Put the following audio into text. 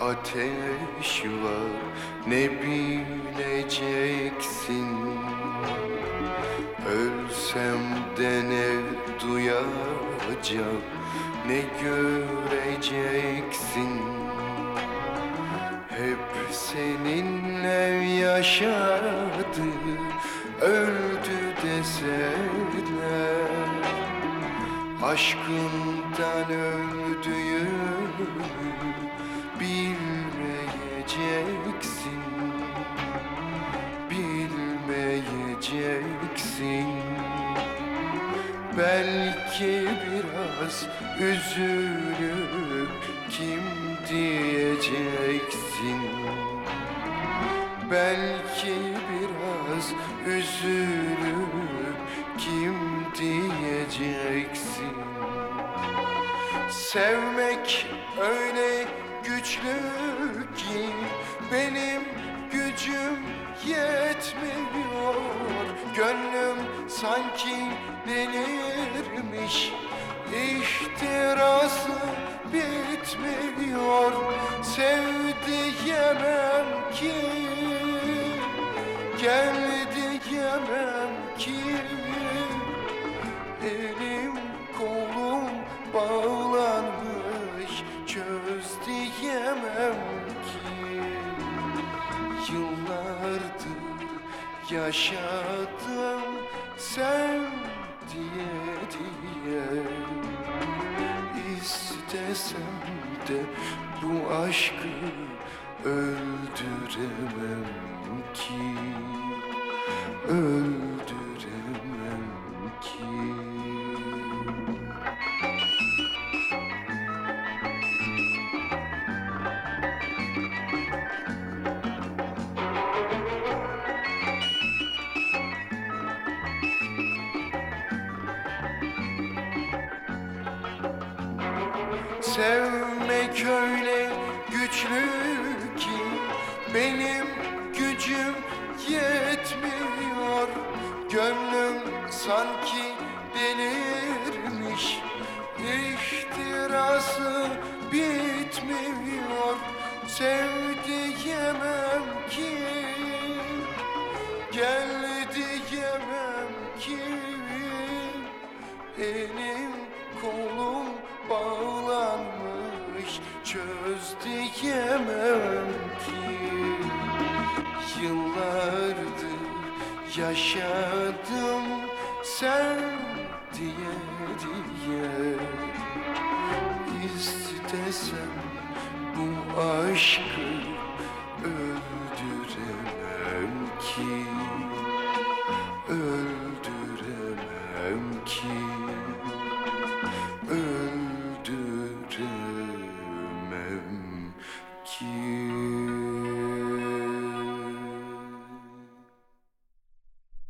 ateş var ne bileceksin? Ölsem de ne duyacak ne göreceksin? Hep seninle yaşadı öldü deseler. Aşkından öldüğümü Belki biraz üzülüp kim diyeceksin? Belki biraz üzülüp kim diyeceksin? Sevmek öyle güçlü ki benim gücüm yetmiyor Gönlüm sanki delirmiş. İhtirası bitmiyor. Sev diyemem ki Gel diyemem ki. Elim kolum bağlanmış. Çöz diyemem ki. Yıllardır yaşadım Sen diye diye. İstesem de bu aşkı öldüremem ki. Öldüremem ki Sevmek öyle güçlü ki benim gücüm yetmiyor. Gönlüm sanki delirmiş İhtirası bitmiyor. Sev diyemem ki Gel diyemem ki. Elim kolum Çöz diyemem ki. Yıllardır yaşadım Sen diye diye. İstesem bu aşkı öldüremem ki. Öldüremem ki